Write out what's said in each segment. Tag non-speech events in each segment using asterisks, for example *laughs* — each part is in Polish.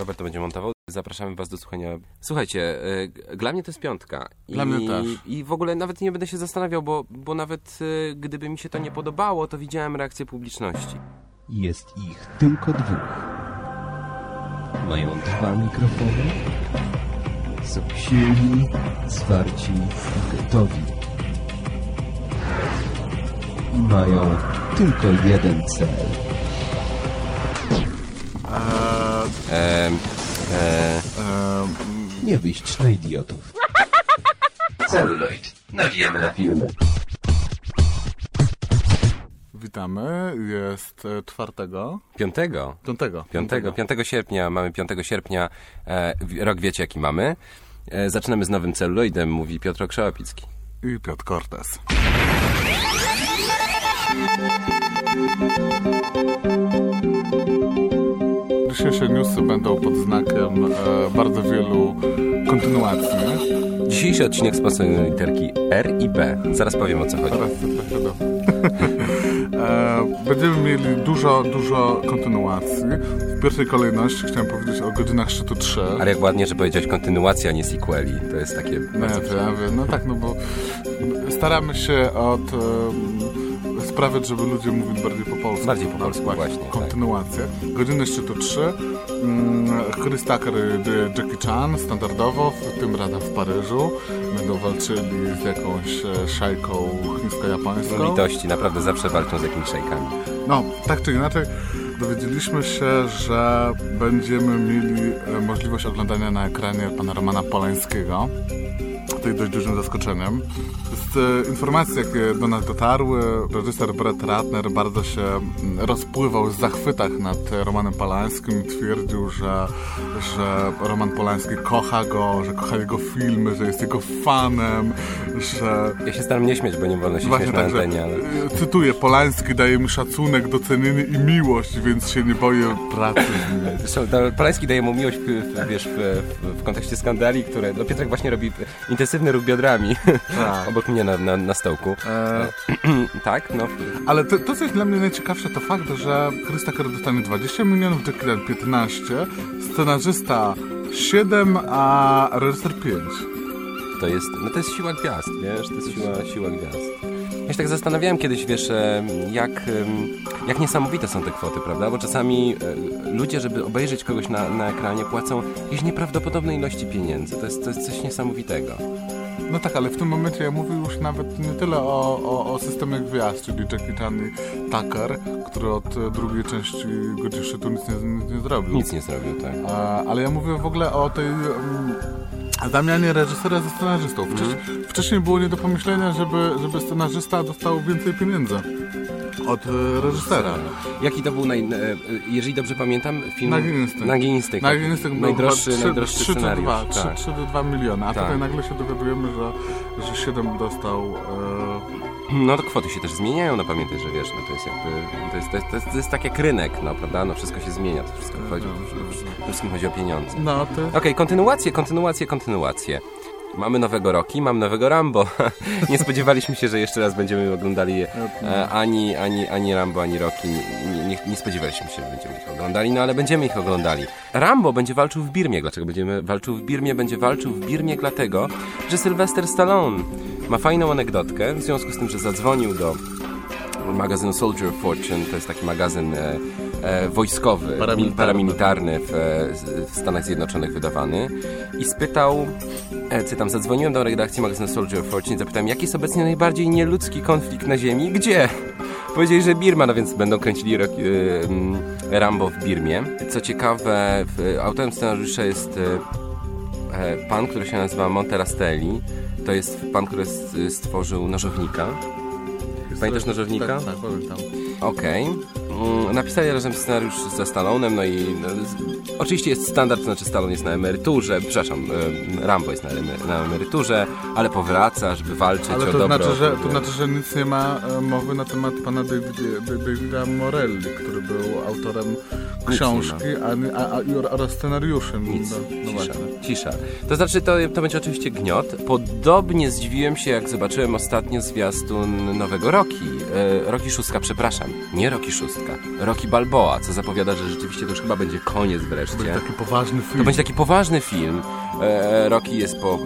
Robert to będzie montował. Zapraszamy Was do słuchania. Słuchajcie, y, dla mnie to jest piątka. Dla I, mnie też. I w ogóle nawet nie będę się zastanawiał, bo, bo nawet y, gdyby mi się to nie podobało, to widziałem reakcję publiczności. Jest ich tylko dwóch. Mają dwa mikrofony. Są silni, zwarci i gotowi. I mają tylko jeden cel. Eee, E, eee, Nie wyjść na idiotów. Celuloid. Nawijamy na filmy. witamy. Jest e, czwartego, piątego. piątego. 5, 5 sierpnia, mamy 5 sierpnia, e, rok wiecie jaki mamy. E, zaczynamy z nowym celuloidem, mówi Piotr Krzełopicki. I Piotr Cortez. Dzisiejsze newsy będą pod znakiem e, bardzo wielu kontynuacji. Dzisiejszy odcinek sponsoruje literki R i B. Zaraz powiem o co chodzi. Teraz trochę do... e, Będziemy mieli dużo, dużo kontynuacji. W pierwszej kolejności chciałem powiedzieć o godzinach szczytu 3. Ale jak ładnie, że powiedziałeś kontynuacja, a nie sequeli. To jest takie... No ja wiem, ja wiem. No tak, no bo staramy się od e, sprawiać, żeby ludzie mówili bardziej po polsku. Bardziej po polsku, Tak, właśnie, tak. Kontynuację. Godziny szczytu 3. Mm, Chris Tucker Jackie Chan standardowo, w tym razem w Paryżu. Będą walczyli z jakąś e, szajką chińsko-japońską. Litości, naprawdę zawsze walczą z jakimiś szejkami. No, tak czy inaczej, dowiedzieliśmy się, że będziemy mieli e, możliwość oglądania na ekranie pana Romana Polańskiego. To jest dość dużym zaskoczeniem. Z e, informacji, jakie do nas dotarły, reżyser Brett Ratner bardzo się rozpływał w zachwytach nad Romanem Polańskim i twierdził, że, że Roman Polański kocha go, że kocha jego filmy, że jest jego fanem, że Ja się staram nie śmieć, bo nie wolno się Właśnie śmiać na tak, że, antenie, ale... e, cytuję, Polański daje mi szacunek, docenienie i miłość, więc się nie boję pracy z nim. *laughs* Polański daje mu miłość, wiesz, w, w, w kontekście skandali, które... No Piotrek właśnie robi intensywny ruch biodrami Tak. *laughs* obok mnie na, na, na stołku. E, *clears throat* tak, no... ale to, to, co jest dla mnie najciekawsze, to fakt, że Tucker dostanie 20 milionów, Jackie Chan 15, scenarzysta 7, a reżyser 5. To jest, no to jest siła gwiazd, wiesz, to jest siła, siła gwiazd. Ja się tak zastanawiałem kiedyś, wiesz, jak, jak niesamowite są te kwoty, prawda? Bo czasami e, ludzie, żeby obejrzeć kogoś na, na ekranie, płacą jakieś nieprawdopodobne ilości pieniędzy. To jest, to jest coś niesamowitego. No tak, ale w tym momencie ja mówię już nawet nie tyle o, o, o systemie gwiazd, czyli Jackie Chan i Tucker, który od drugiej części Godzin Szczytu nic nie, nie zrobił. Nic nie zrobił, tak. A, ale ja mówię w ogóle o tej um, zamianie reżysera ze scenarzystą. Wcześniej, wcześniej było nie do pomyślenia, żeby, żeby scenarzysta dostał więcej pieniędzy od e, reżysera. Jaki to był, naj, e, jeżeli dobrze pamiętam, film... Nagi Instynkt. Nagi Instynkt. Nagi Instynkt był najdroższy, chyba najdroższy 3, 3, czy scenariusz. 2, tak. 3, 3 do 2 miliony, a Tak. tutaj nagle się dowiadujemy, że, że 7 dostał... E, No to kwoty się też zmieniają, no pamiętaj, że wiesz, no to jest jakby, to jest, to jest, to jest, to jest tak jak rynek, no prawda, no wszystko się zmienia, to wszystko chodzi, przede wszystkim chodzi o pieniądze. no, to Okej, kontynuacje, kontynuacje, kontynuacje. Mamy nowego Rocky, mam nowego Rambo. *laughs* nie spodziewaliśmy się, że jeszcze raz będziemy oglądali e, ani, ani, ani Rambo, ani Rocky. Nie, nie, nie spodziewaliśmy się, że będziemy ich oglądali, no ale będziemy ich oglądali. Rambo będzie walczył w Birmie. Dlaczego będziemy walczył w Birmie? Będzie walczył w Birmie dlatego, że Sylvester Stallone ma fajną anegdotkę, w związku z tym, że zadzwonił do magazynu Soldier Fortune, to jest taki magazyn e, wojskowy, Paramilitarny. paramilitarny, w, w Stanach Zjednoczonych wydawany i spytał, e, cytam, zadzwoniłem do redakcji magazynu Soldier of Fortune i zapytałem, jaki jest obecnie najbardziej nieludzki konflikt na Ziemi? Gdzie? *laughs* Powiedzieli, że Birma, no więc będą kręcili e, mm, Rambo w Birmie. Co ciekawe, w, autorem scenariusza jest e, e, pan, który się nazywa Monterastelli. To jest pan, który stworzył Nożownika. Pamiętasz Nożownika? Tak, tak, pamiętam. Okej. Mm, Napisali razem scenariusz ze Stallonem, no i no, oczywiście jest standard, to znaczy Stallone jest na emeryturze, przepraszam, Rambo jest na, na emeryturze, ale powraca, żeby walczyć Ale o to dobro. znaczy, że, to znaczy, że nic nie ma e, mowy na temat pana Davida, Morelli, który był autorem książki a, a, a, oraz scenariuszy. Nic, No, no cisza, cisza. To znaczy, to, to będzie oczywiście gniot. Podobnie zdziwiłem się, jak zobaczyłem ostatnio zwiastun nowego Rocky. E, Rocky Szóstka, przepraszam, nie Rocky Szóstka, Rocky Balboa, co zapowiada, że rzeczywiście to już chyba będzie koniec wreszcie. Będzie taki poważny film. To będzie taki poważny film. E, Rocky jest po, e,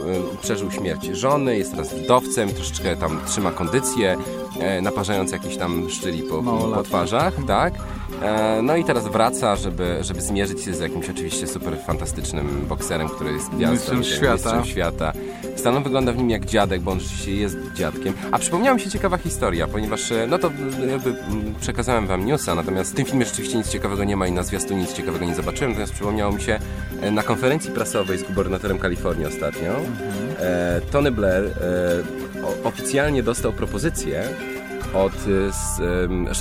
przeżył śmierć żony, jest teraz wdowcem, troszeczkę tam trzyma kondycję, e, naparzając jakiś tam szczyli po, po Małolatki. twarzach, tak? E, no i teraz wraca, żeby, żeby zmierzyć się z jakimś oczywiście super fantastycznym bokserem, który jest gwiazdą, Mistrzem świata. świata. Stanon wygląda w nim jak dziadek, bo on rzeczywiście jest dziadkiem. A przypomniała mi się ciekawa historia, ponieważ, e, no to jakby mm, przekazałem wam newsa, natomiast w tym filmie rzeczywiście nic ciekawego nie ma i na zwiastu nic ciekawego nie zobaczyłem, natomiast przypomniało mi się e, na konferencji prasowej z gubernatorem Kalifornii ostatnio, e, Tony Blair e, oficjalnie dostał propozycję od,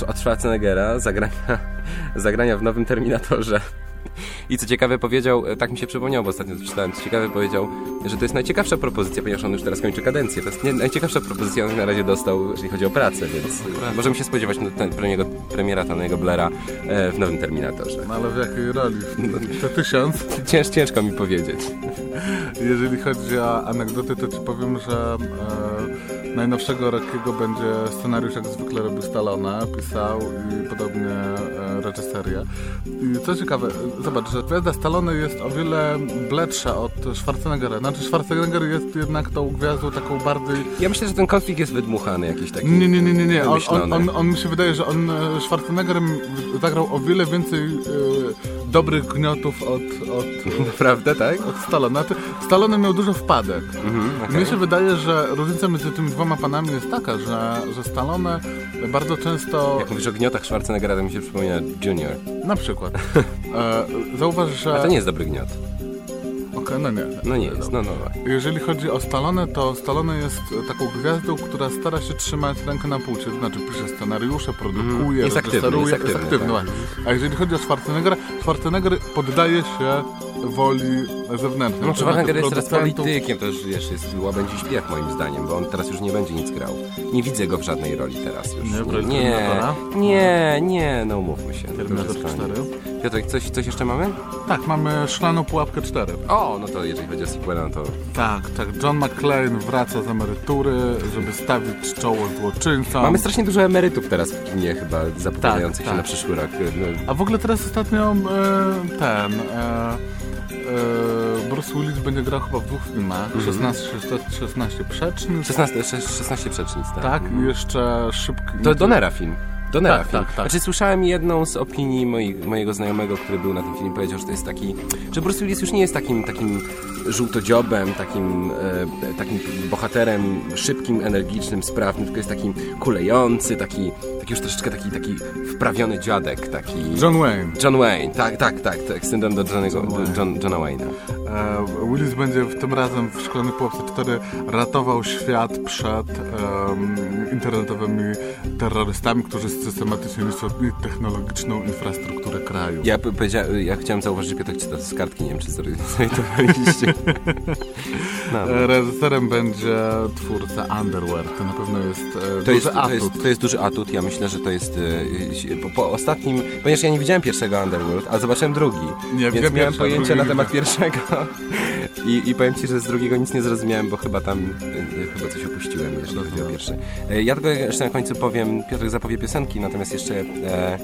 od Schwarzeneggera zagrania, *laughs* zagrania w nowym Terminatorze. I co ciekawe powiedział, e, tak mi się przypomniało, bo ostatnio to czytałem, co ciekawe powiedział, że to jest najciekawsza propozycja, ponieważ on już teraz kończy kadencję. To jest nie, najciekawsza propozycja, jaką na razie dostał, jeżeli chodzi o pracę, więc możemy się spodziewać no, ten, premiera, premiera Tonego Blaira e, w nowym Terminatorze. No, ale w jakiej roli? *laughs* To tysiąc. Cięż, ciężko mi powiedzieć. Jeżeli chodzi o anegdoty, to ci powiem, że e, najnowszego Rockiego będzie scenariusz, jak zwykle robił Stallone, pisał i podobnie e, reżyserię. I co ciekawe, zobacz, że gwiazda Stallone jest o wiele bledsza od Schwarzeneggera. Znaczy Schwarzenegger jest jednak tą gwiazdą taką bardziej... Ja myślę, że ten konflikt jest wydmuchany jakiś taki. Nie, nie, nie, nie, nie. On, on, on, on mi się wydaje, że on e, Schwarzenegger zagrał o wiele więcej e, dobrych gniotów od, od, *laughs* Naprawdę, tak? od Stallone. Znaczy, Stallone miał dużo wpadek. Mhm, okej. Mnie się wydaje, że różnica między tymi dwoma panami jest taka, że, że Stallone bardzo często, Jak mówisz o gniotach Schwarzeneggera, to mi się przypomina Junior. na przykład, *laughs* e, zauważ, że... A to nie jest dobry gniot. Okej, no nie. No nie jest, no no. Jeżeli chodzi o Stallone, to Stallone jest taką gwiazdą, która stara się trzymać rękę na pulsie, to znaczy pisze scenariusze, produkuje, Mhm. Jest aktywny, reżyseruje, jest aktywny, tak. A jeżeli chodzi o Schwarzeneggera, Schwarzenegger poddaje się woli zewnętrznej. No Schwarzenegger jest teraz politykiem, to już wiesz, jest łabędzi śpiew moim zdaniem, bo on teraz już nie będzie nic grał. Nie widzę go w żadnej roli teraz już. Nie, nie, nie, nie, no umówmy się. Już Terminator jest 4. Piotrek, coś, coś jeszcze mamy? Tak, mamy szklaną pułapkę 4. O, no to jeżeli chodzi o sequela, no to Tak, tak. John McClane wraca z emerytury, żeby stawić czoło złoczyńcom. mamy strasznie dużo emerytów teraz w kinie chyba zapowiadających Tak, się tak. na przyszły rok. No, A w ogóle teraz ostatnio e, ten... E, e, Bruce Willis będzie grał chyba w dwóch filmach. Mhm. 16, 16, 16 przecznic. 16, 16 przecznic, tak. Tak, i jeszcze szybki... To Donera film. Donera Tak, film. tak, tak. Znaczy słyszałem jedną z opinii moi, mojego znajomego, który był na tym filmie, powiedział, że to jest taki, że Bruce Willis już nie jest takim, takim żółtodziobem, takim, e, takim bohaterem szybkim, energicznym, sprawnym, tylko jest takim kulejący, taki, taki już troszeczkę taki, taki wprawiony dziadek, taki... John Wayne. John Wayne, tak, tak, tak, tak syndrom do Johnego, John do. John, Johna Wayne'a. E, Willis będzie w tym razem w Szklanej Pułapce 4 ratował świat przed em, internetowymi terrorystami, którzy systematycznie niszczą technologiczną infrastrukturę kraju. Ja, ja chciałem zauważyć, że Piotrek czyta z kartki, nie wiem, czy zorientowaliście. *laughs* No, E, Reżyserem będzie twórca Underwear. To na pewno jest e, To duży jest, to, atut. jest, to jest duży atut. Ja myślę, że to jest e, po, po ostatnim, ponieważ ja nie widziałem pierwszego Underworld, a zobaczyłem drugi. Nie, więc miałem pojęcie na temat pierwszego. I, I powiem Ci, że z drugiego nic nie zrozumiałem, bo chyba tam e, chyba coś opuściłem, jeżeli chodzi o pierwszy. E, ja tylko jeszcze na końcu powiem, Piotr zapowie piosenki, natomiast jeszcze e,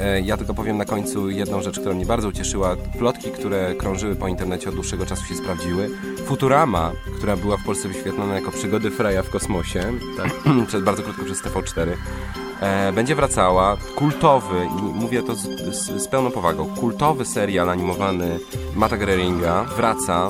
e, ja tylko powiem na końcu jedną rzecz, która mnie bardzo ucieszyła. Plotki, które krążyły po internecie od dłuższego czasu się sprawdziły. Futurama, która była w Polsce wyświetlona jako przygody Freya w kosmosie, tak, *clears throat* przez, bardzo krótko przez TV4, e, będzie wracała. Kultowy, i mówię to z, z, z pełną powagą, kultowy serial animowany Mata Greringa wraca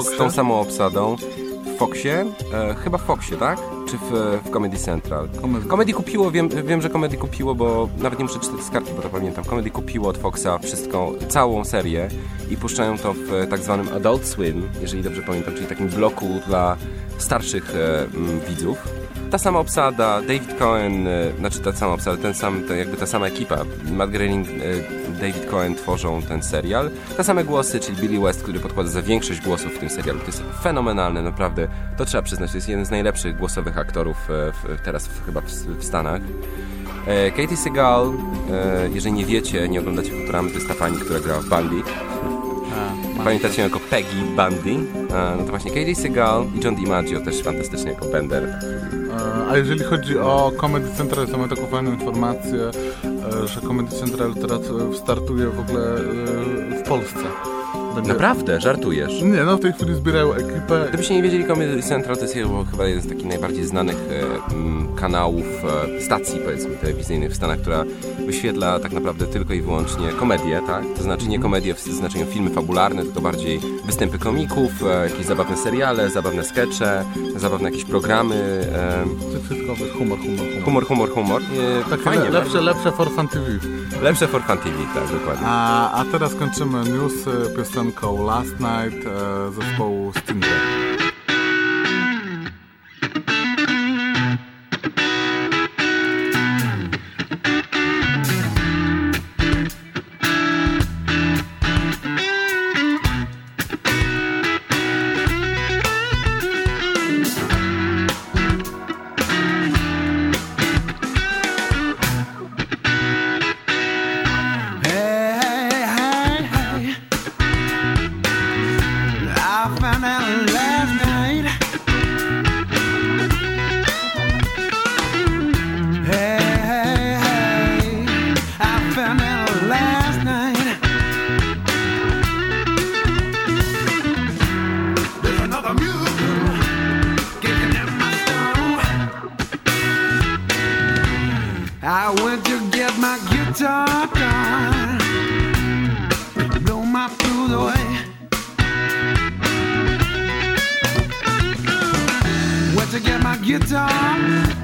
z Foxie? tą samą obsadą w Foxie, e, chyba w Foxie, tak? Czy w, w Comedy Central? Comedy. Comedy kupiło, wiem, wiem, że Comedy kupiło, bo nawet nie muszę czytać z kartki, bo to pamiętam. Comedy kupiło od Foxa wszystko, całą serię i puszczają to w e, tak zwanym Adult Swim, jeżeli dobrze pamiętam, czyli takim bloku dla starszych e, m, widzów. Ta sama obsada, David Cohen, e, znaczy ta sama obsada, ten sam, ta, jakby ta sama ekipa, Matt Groening, e, David Cohen tworzą ten serial. Te same głosy, czyli Billy West, który podkłada za większość głosów w tym serialu. To jest fenomenalne, naprawdę. To trzeba przyznać, to jest jeden z najlepszych głosowych aktorów e, w, teraz w, chyba w, w Stanach. Katie Seagal, e, jeżeli nie wiecie, nie oglądacie Futuramy, to jest ta pani, która grała w Bundy. Pamiętacie jako Peggy Bundy. No to właśnie Katie Seagal i John DiMaggio też fantastycznie jako Bender. A jeżeli chodzi o Comedy Central, to mamy taką fajną informację, e, że Comedy Central teraz e, startuje w ogóle e, w Polsce. Będzie... Naprawdę, żartujesz. Nie, no w tej chwili zbierają ekipę. Gdybyście nie wiedzieli, Comedy Central to jest chyba- chyba jeden z takich najbardziej znanych e, mm, kanałów, e, stacji powiedzmy telewizyjnych w Stanach, która wyświetla tak naprawdę tylko i wyłącznie komedię, tak? To znaczy nie komedię w znaczeniu filmy fabularne, tylko bardziej występy komików, e, jakieś zabawne seriale, zabawne skecze, zabawne jakieś programy, e, To wszystko wiesz, humor, humor, humor. humor, humor, humor. E, Takie fajnie, le- lepsze, lepsze for Fun TV. lepsze for Fun TV, tak, dokładnie. A, a teraz kończymy newsy piosenką Last Night eh, e, zespołu Stinger. I went to get my guitar blow my blues away. Went to get my guitar,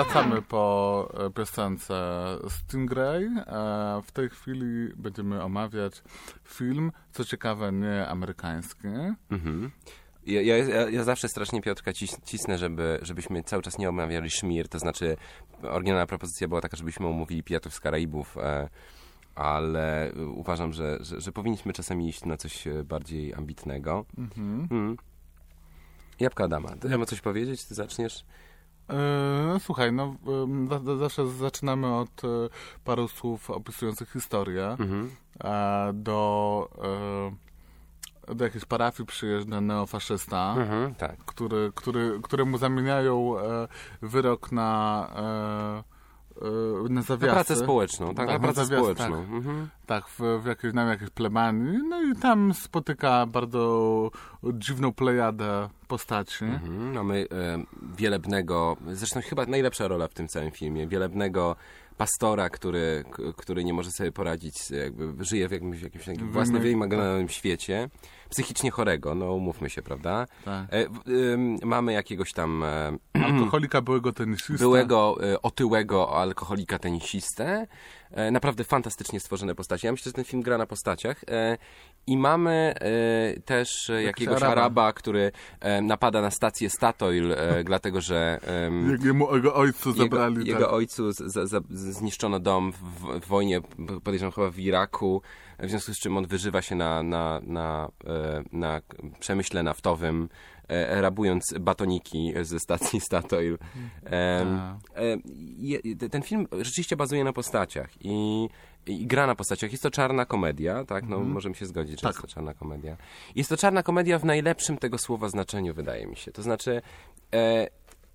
e, piosence Stingray. E, w tej chwili będziemy omawiać film, co ciekawe, nie amerykański. Mhm. Ja, ja, ja, ja zawsze strasznie Piotrka cis, cisnę, żeby, żebyśmy cały czas nie omawiali Szmir, to znaczy oryginalna propozycja była taka, żebyśmy omówili Pijatów z Karaibów, e, ale uważam, że, że, że powinniśmy czasami iść na coś bardziej ambitnego. Mhm. Mm. Jabłka Adama, ty chcemy coś powiedzieć? Ty zaczniesz? E, słuchaj, no zawsze zaczynamy od e, paru słów opisujących historię. Mhm. Do, e, do jakiejś parafii przyjeżdża neofaszysta. Mhm, tak. który, który, któremu zamieniają wyrok na, na Na zawiasy. pracę społeczną, tak, Tak, na na pracę zawias, społeczną. tak. Mhm. Tak, w, w jakiejś, na jakiejś plebanii. No i tam spotyka bardzo dziwną plejadę postaci. Mhm. Mamy e, wielebnego, zresztą chyba najlepsza rola w tym całym filmie, wielebnego pastora, który, który nie może sobie poradzić, jakby żyje w jakimś, jakimś takim własnym, wyimagowanym świecie, psychicznie chorego, no umówmy się, prawda? Tak. E, ym, mamy jakiegoś tam e, Alkoholika byłego tenisista. byłego e, otyłego alkoholika tenisistę. E, naprawdę fantastycznie stworzone postacie. Ja myślę, że ten film gra na postaciach. E, I mamy e, też jakiegoś Araba. Araba, który napada na stację Statoil, *laughs* dlatego że jego ojcu zabrali. jego, tak. jego ojcu z, z, z, zniszczono dom w, w wojnie, podejrzewam chyba w Iraku, w związku z czym on wyżywa się na, na, na, na przemyśle naftowym, rabując batoniki ze stacji *laughs* Statoil. Tak. e, ten film rzeczywiście bazuje na postaciach i, i gra na postaciach. Jest to czarna komedia, tak? No, możemy się zgodzić, że Tak. jest to czarna komedia. Jest to czarna komedia w najlepszym tego słowa znaczeniu, wydaje mi się. To znaczy, e,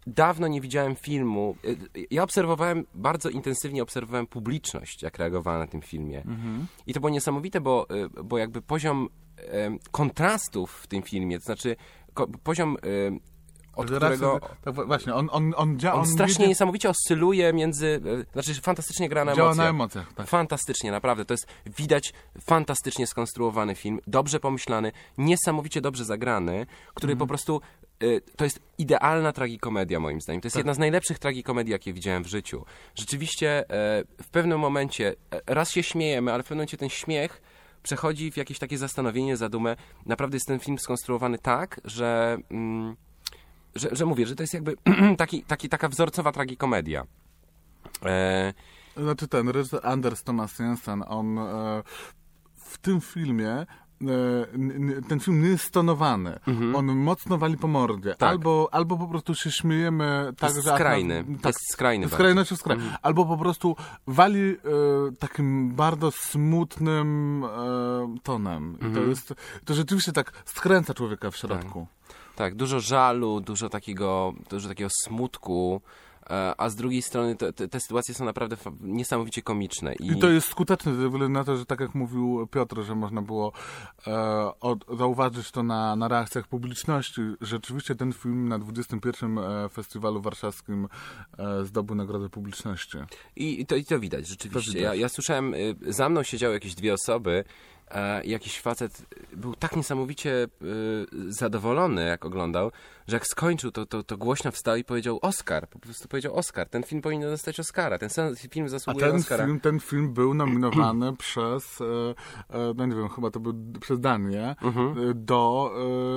dawno nie widziałem filmu. e, Ja obserwowałem, bardzo intensywnie obserwowałem publiczność, jak reagowała na tym filmie. I to było niesamowite, bo, e, bo jakby poziom e, kontrastów w tym filmie, to znaczy poziom, e, od raz- którego Tak, właśnie, on, on, on, dzia, on strasznie jedzie- niesamowicie oscyluje między. e, Znaczy, fantastycznie gra na działa emocjach. na emocjach. Tak. Fantastycznie, naprawdę. To jest widać fantastycznie skonstruowany film, dobrze pomyślany, niesamowicie dobrze zagrany, który Mhm. po prostu. e, To jest idealna tragikomedia, moim zdaniem. To jest Tak. jedna z najlepszych tragikomedii, jakie widziałem w życiu. Rzeczywiście, e, w pewnym momencie, e, raz się śmiejemy, ale w pewnym momencie ten śmiech przechodzi w jakieś takie zastanowienie, zadumę. Naprawdę jest ten film skonstruowany tak, że. Mm, że, że mówię, że to jest jakby *clears throat* taki, taki, taka wzorcowa tragikomedia. E, Znaczy ten Anders Thomas Jensen, on e, w tym filmie ten film nie jest stonowany. On mocno wali po mordzie. Mhm. Tak. Albo, albo po prostu się śmiejemy tak, jest że... skrajny. tak, jest skrajny bardzo. Skrajności skraj. Albo po prostu wali e, takim bardzo smutnym e, tonem. I to Mhm. jest... To rzeczywiście tak skręca człowieka w środku. Tak, dużo żalu, dużo takiego, dużo takiego smutku, a z drugiej strony te, te, te sytuacje są naprawdę niesamowicie komiczne. I, I to jest skuteczne ze względu na to, że tak jak mówił Piotr, że można było e, od, zauważyć to na, na reakcjach publiczności. Rzeczywiście ten film na 21. e, Festiwalu Warszawskim e, zdobył Nagrodę Publiczności. I, i, to, I to widać, rzeczywiście. To widać. Ja, ja słyszałem, y, za mną siedziały jakieś dwie osoby, e, jakiś facet był tak niesamowicie y, zadowolony, jak oglądał, że jak skończył, to, to, to głośno wstał i powiedział Oscar. Po prostu powiedział Oscar. Ten film powinien dostać Oscara. Ten film zasługuje na ten Oscara. film, ten film był nominowany *clears throat* przez, e, e, no nie wiem, chyba to był przez Danię, Mhm. e, do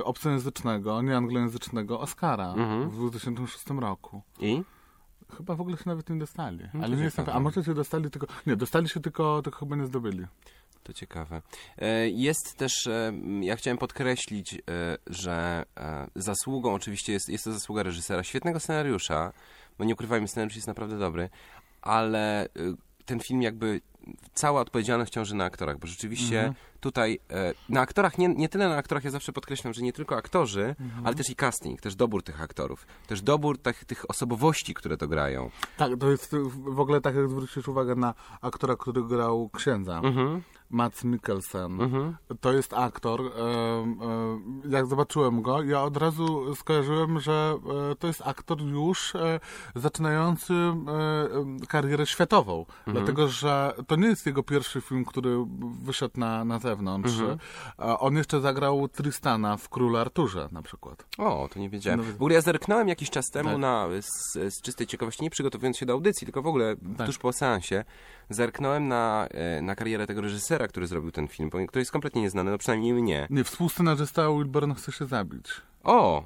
obcojęzycznego, nieanglojęzycznego Oscara Mhm. w 2006 roku. I? Chyba w ogóle się nawet nie dostali. No Ale nie jestem, a może się dostali tylko, nie, dostali się tylko, tylko chyba nie zdobyli. To ciekawe. E, Jest też, e, ja chciałem podkreślić, e, że zasługą oczywiście jest, jest to zasługa reżysera, świetnego scenariusza, bo nie ukrywajmy, scenariusz jest naprawdę dobry, ale ten film jakby cała odpowiedzialność ciąży na aktorach, bo rzeczywiście tutaj e, na aktorach, nie, nie tyle na aktorach, ja zawsze podkreślam, że nie tylko aktorzy, ale też i casting, też dobór tych aktorów, też dobór tych, tych osobowości, które to grają. Tak, to jest w ogóle tak, jak zwrócisz uwagę na aktora, który grał księdza, Mhm. Mats Mikkelsen. To jest aktor. em, em, Jak zobaczyłem go, ja od razu skojarzyłem, że e, to jest aktor już e, zaczynający e, karierę światową. Dlatego, że to nie jest jego pierwszy film, który wyszedł na, na zewnątrz. Mhm. On jeszcze zagrał Tristana w Królu Arturze na przykład. O, to nie wiedziałem. No, W ogóle ja zerknąłem jakiś czas temu Tak. na, z, z czystej ciekawości, nie przygotowując się do audycji, tylko w ogóle Tak. tuż po seansie, zerknąłem na, e, na karierę tego reżysera, który zrobił ten film, który jest kompletnie nieznany, no przynajmniej mnie. Nie, współscenarzysta Wilburn chce się zabić. O!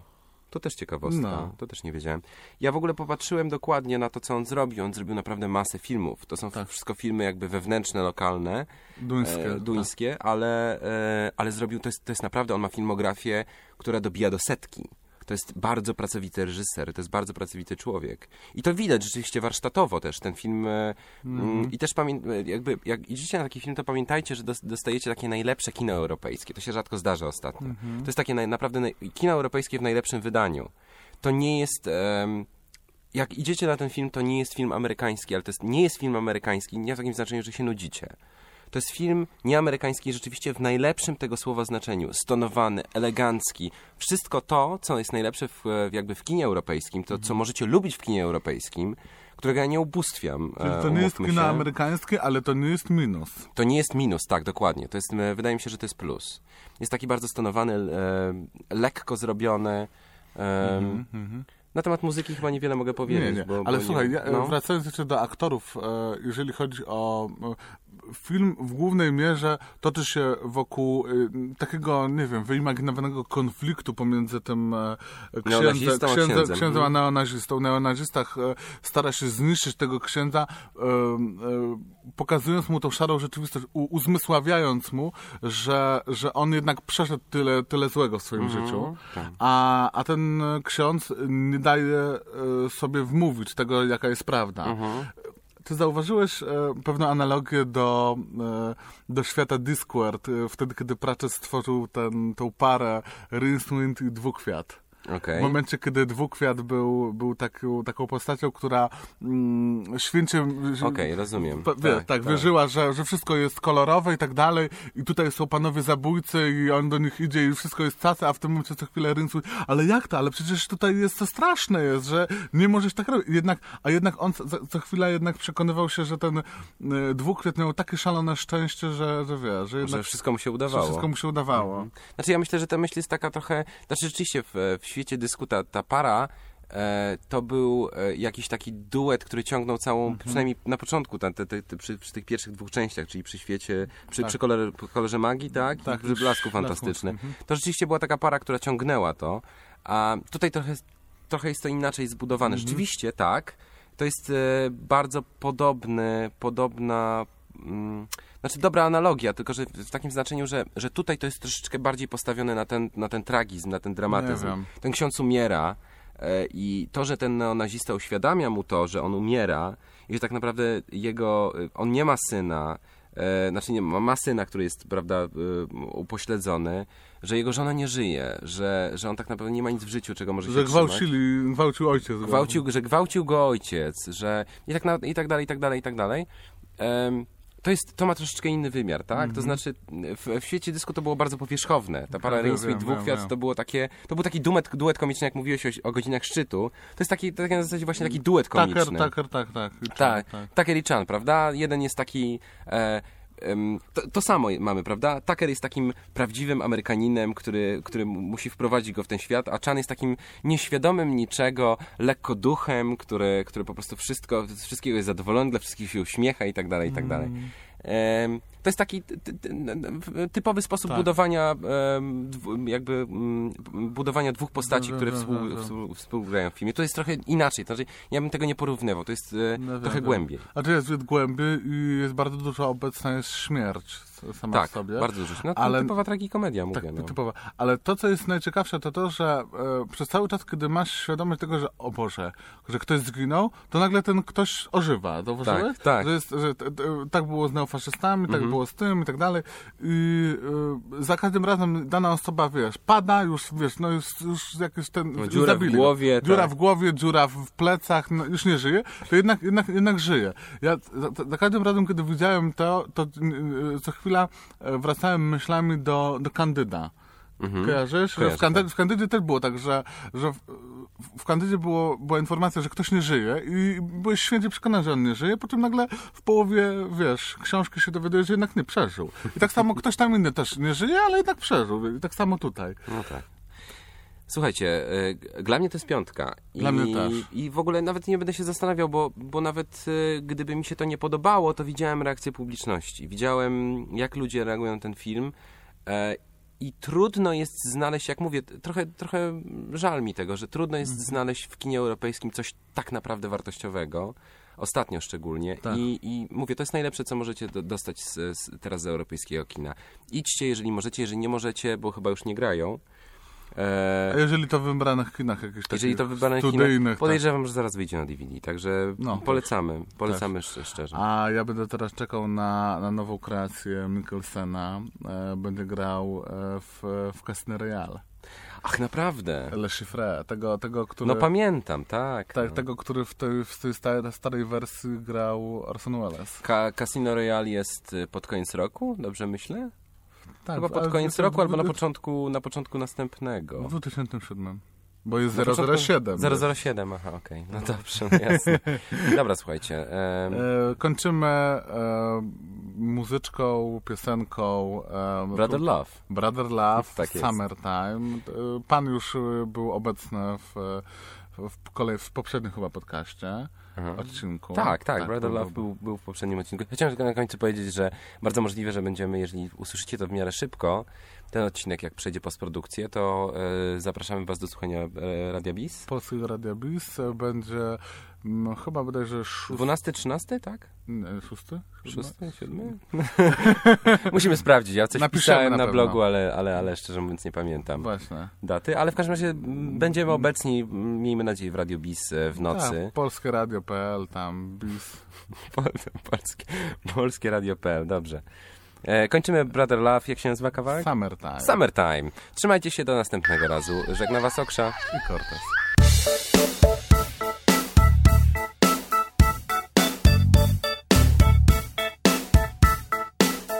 To też ciekawostka, No. to też nie wiedziałem. Ja w ogóle popatrzyłem dokładnie na to, co on zrobił. On zrobił naprawdę masę filmów. To są Tak. wszystko filmy jakby wewnętrzne, lokalne, Duńskie. e, duńskie, ale, e, ale zrobił, to jest, to jest naprawdę, on ma filmografię, która dobija do setki. To jest bardzo pracowity reżyser, to jest bardzo pracowity człowiek. I to widać rzeczywiście warsztatowo też, ten film. e, mm, I też e, jakby, jak idziecie na taki film, to pamiętajcie, że dos- dostajecie takie najlepsze kino europejskie. To się rzadko zdarza ostatnio. To jest takie naj, naprawdę naj, kino europejskie w najlepszym wydaniu. To nie jest... em, jak idziecie na ten film, to nie jest film amerykański, ale to jest, nie jest film amerykański, nie w takim znaczeniu, że się nudzicie. To jest film nieamerykański, rzeczywiście w najlepszym tego słowa znaczeniu. Stonowany, elegancki. Wszystko to, co jest najlepsze w, jakby w kinie europejskim, to co możecie lubić w kinie europejskim, którego ja nie ubóstwiam. Czyli e, to nie jest kino amerykańskie, ale to nie jest minus. To nie jest minus, tak, dokładnie. To jest, e, wydaje mi się, że to jest plus. Jest taki bardzo stonowany, e, lekko zrobiony. E, Na temat muzyki chyba niewiele mogę powiedzieć. Nie, nie. Bo, Ale bo słuchaj, nie, no. wracając jeszcze do aktorów, e, jeżeli chodzi o e, film w głównej mierze toczy się wokół e, takiego, nie wiem, wyimaginowanego konfliktu pomiędzy tym e, a księdza, księdzem. księdzem a Mhm. neonazistą. Neonazistach e, stara się zniszczyć tego księdza, e, pokazując mu tą szarą rzeczywistość, uzmysławiając mu, że, że on jednak przeszedł tyle, tyle złego w swoim Mhm. życiu, tak. a, a ten ksiądz nie daje sobie wmówić tego, jaka jest prawda. Mhm. Ty zauważyłeś e, pewną analogię do, e, do świata Discworld, e, wtedy, kiedy Pratchett stworzył ten, tą parę Rincewind i Dwukwiat. Okej. W momencie, kiedy Dwukwiat był, był taką, taką postacią, która mm. Okej, rozumiem. Pa- wie, tak, wierzyła, że, że wszystko jest kolorowe i tak dalej i tutaj są panowie zabójcy i on do nich idzie i wszystko jest cace, a w tym momencie co chwilę ryncu, ale jak to? Ale przecież tutaj jest to straszne jest, że nie możesz tak robić. Jednak, a jednak on co, co chwilę jednak przekonywał się, że ten y, dwukwiat miał takie szalone szczęście, że, że wie, że jednak Że wszystko mu się że udawało. wszystko mu się udawało. Znaczy ja myślę, że ta myśl jest taka trochę... Znaczy rzeczywiście w, w świecie dysku ta, para e, to był e, jakiś taki duet, który ciągnął całą, Mhm. przynajmniej na początku, te, te, te, przy, przy tych pierwszych dwóch częściach, czyli przy świecie, przy, Tak. przy kolorze, kolorze magii, tak? Tak, I przy blasku, fantastycznym. mhm. To rzeczywiście była taka para, która ciągnęła to, a tutaj trochę, trochę jest to inaczej zbudowane. Mhm. Rzeczywiście, tak. To jest e, bardzo podobny, podobna... Mm, znaczy dobra analogia, tylko że w takim znaczeniu, że, że tutaj to jest troszeczkę bardziej postawione na ten, na ten tragizm, na ten dramatyzm. Ten ksiądz umiera e, i to, że ten neonazista uświadamia mu to, że on umiera i że tak naprawdę jego, e, on nie ma syna, e, znaczy nie, ma, ma syna, który jest, prawda, e, upośledzony, że jego żona nie żyje, że, że on tak naprawdę nie ma nic w życiu, czego może się Że gwałcili, gwałcił ojciec. go. Gwałcił, że gwałcił go ojciec, że i tak, na, i tak dalej, i tak dalej, i tak dalej. To, jest, to ma troszeczkę inny wymiar, tak? To znaczy, w, w świecie dysku to było bardzo powierzchowne. Ta para Mhm. wiem, dwóch to było takie, to był taki duet, duet komiczny, jak mówiłeś o, o godzinach szczytu. To jest taki, taki na zasadzie właśnie taki duet komiczny. Tucker, Tucker, tak, tak. Tak, tak. Tucker i Chan, prawda? Jeden jest taki... E, to, to samo mamy, prawda? Tucker jest takim prawdziwym Amerykaninem, który, który mu- musi wprowadzić go w ten świat, a Chan jest takim nieświadomym niczego, lekko duchem, który, który po prostu wszystko, wszystkiego jest zadowolony, dla wszystkich się uśmiecha i tak dalej, i tak dalej. To jest taki ty, ty, ty, typowy sposób Tak. budowania jakby mm, budowania dwóch postaci, Wiem, które współ, wiem. współ, współgrają w filmie. To jest trochę inaczej, to znaczy ja bym tego nie porównywał, to jest e, No trochę głębiej. A to jest zbyt głębi i jest bardzo dużo obecna jest śmierć sama Tak, w sobie. bardzo dużo. No, Ale- typowa tragikomedia, mówię. Tak, no. typowo. Ale to, co jest najciekawsze, to to, że e, przez cały czas, kiedy masz świadomość tego, że o Boże, że ktoś zginął, to nagle ten ktoś ożywa. Zauważyłeś? Tak, tak. Że, jest, że t, t, tak było z neofaszystami, tak Mhm. Było z tym i tak dalej. I e, za każdym razem dana osoba, wiesz, pada, już, wiesz, no już, już jakiś ten... No, dziura w zabili go. głowie, Dziura tak. w głowie, dziura w plecach, no, już nie żyje, to jednak, jednak, jednak żyje. Ja za, za każdym razem, kiedy widziałem to, to e, co chwila e, wracałem myślami do, do Kandyda. Kojarzysz? Że Kojarzę, w, Kandy- w Kandydzie też było tak, że, że w, w Kandydzie było, była informacja, że ktoś nie żyje i byłeś święcie przekonany, że on nie żyje, po czym nagle w połowie, wiesz, książki się dowiadujesz, że jednak nie przeżył. I tak samo ktoś tam inny też nie żyje, ale jednak przeżył. I tak samo tutaj. No tak. Słuchajcie, y, dla mnie to jest piątka. Dla I, mnie też. I w ogóle nawet nie będę się zastanawiał, bo, bo nawet y, gdyby mi się to nie podobało, to widziałem reakcję publiczności. Widziałem, jak ludzie reagują na ten film. I trudno jest znaleźć, jak mówię, trochę, trochę żal mi tego, że trudno jest Mhm. znaleźć w kinie europejskim coś tak naprawdę wartościowego. Ostatnio szczególnie. Tak. I, I mówię, to jest najlepsze, co możecie do, dostać z, z, teraz z europejskiego kina. Idźcie, jeżeli możecie, jeżeli nie możecie, bo chyba już nie grają. E, A jeżeli to w wybranych kinach jakichś takich jeżeli to studyjnych, tak. podejrzewam, że zaraz wyjdzie na DVD, także No. polecamy, polecamy szcz- szczerze. A ja będę teraz czekał na, na nową kreację Mikkelsena. E, będzie grał e, w, w Casino Royale. Ach, naprawdę? Le Chiffre, tego, tego który... No pamiętam, tak. tak, no. tego, który w tej, w tej starej, starej wersji grał Orson Welles. Ka- Casino Royale jest y, pod koniec roku, dobrze myślę? Tak, Chyba pod koniec roku albo na w- początku, na początku W następnego. 2007. Bo jest Na początku- 007. 007, aha, okej. No dobrze, no jasne. *laughs* Dobra, słuchajcie. E, kończymy e, muzyczką, piosenką e, Brother Love. Brother Love, Tak. Summertime. E, Pan już e, był obecny w, w, w, kolej, w poprzednim chyba podcaście, odcinku. Tak, tak, Brother był- Love był, był w poprzednim odcinku. Chciałem tylko na końcu powiedzieć, że bardzo możliwe, że będziemy, jeżeli usłyszycie to w miarę szybko, ten odcinek jak przejdzie postprodukcję, to e, zapraszamy was do słuchania e, Radia Bis. Polskiego Radia Bis e, będzie no, chyba bodajże szósty, 12, 13, tak? nie, szósty? Szósty, siódmy? *laughs* Musimy sprawdzić. Ja coś Napiszemy pisałem na na, blogu, ale, ale, ale szczerze mówiąc nie pamiętam Właśnie. daty. Ale w każdym razie będziemy obecni, miejmy nadzieję, w Radio Bis e, w nocy. Tak, Polskie Radio.pl, tam Bis. *laughs* Pol- Polskie, polskie Radio.pl, dobrze. E, kończymy Brother Love. Jak się nazywa kawałek? Summertime. Summertime. Trzymajcie się do następnego razu. Żegna was Oksza. I Cortez.